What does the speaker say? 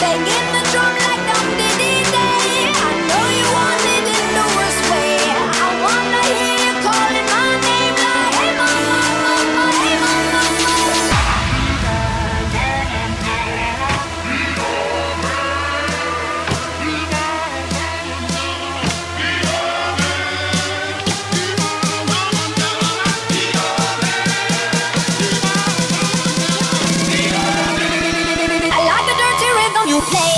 Venga. play